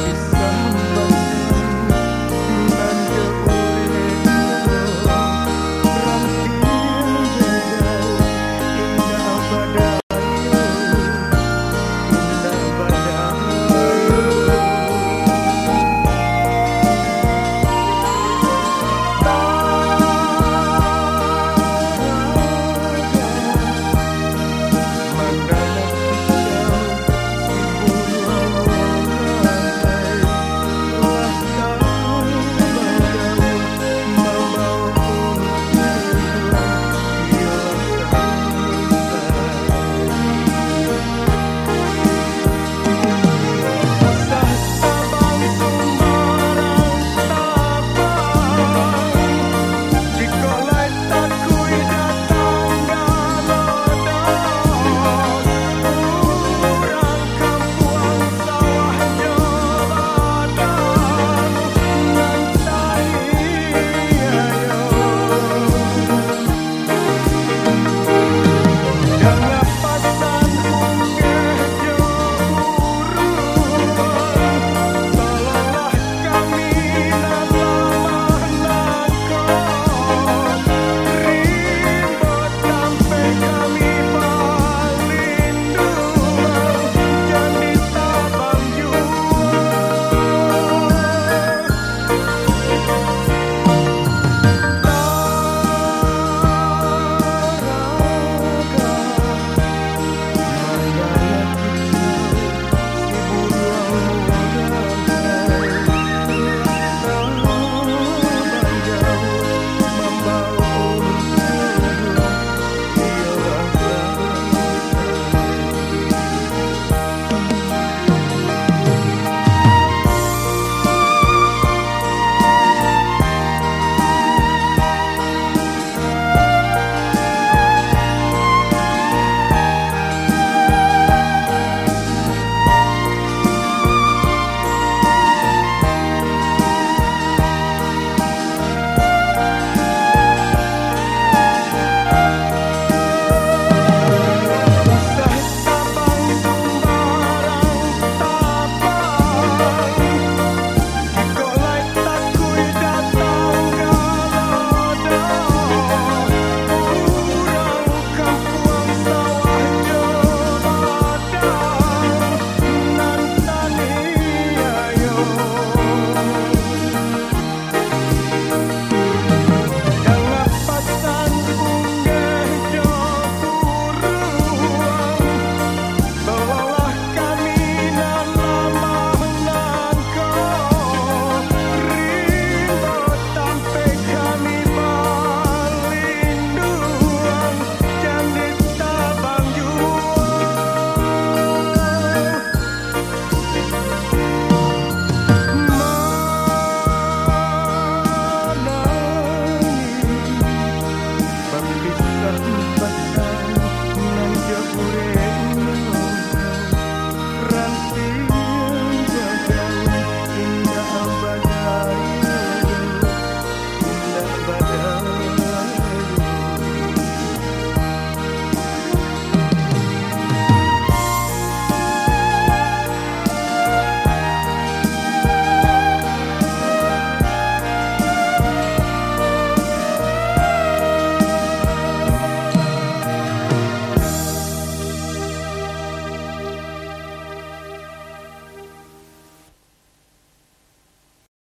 Peace.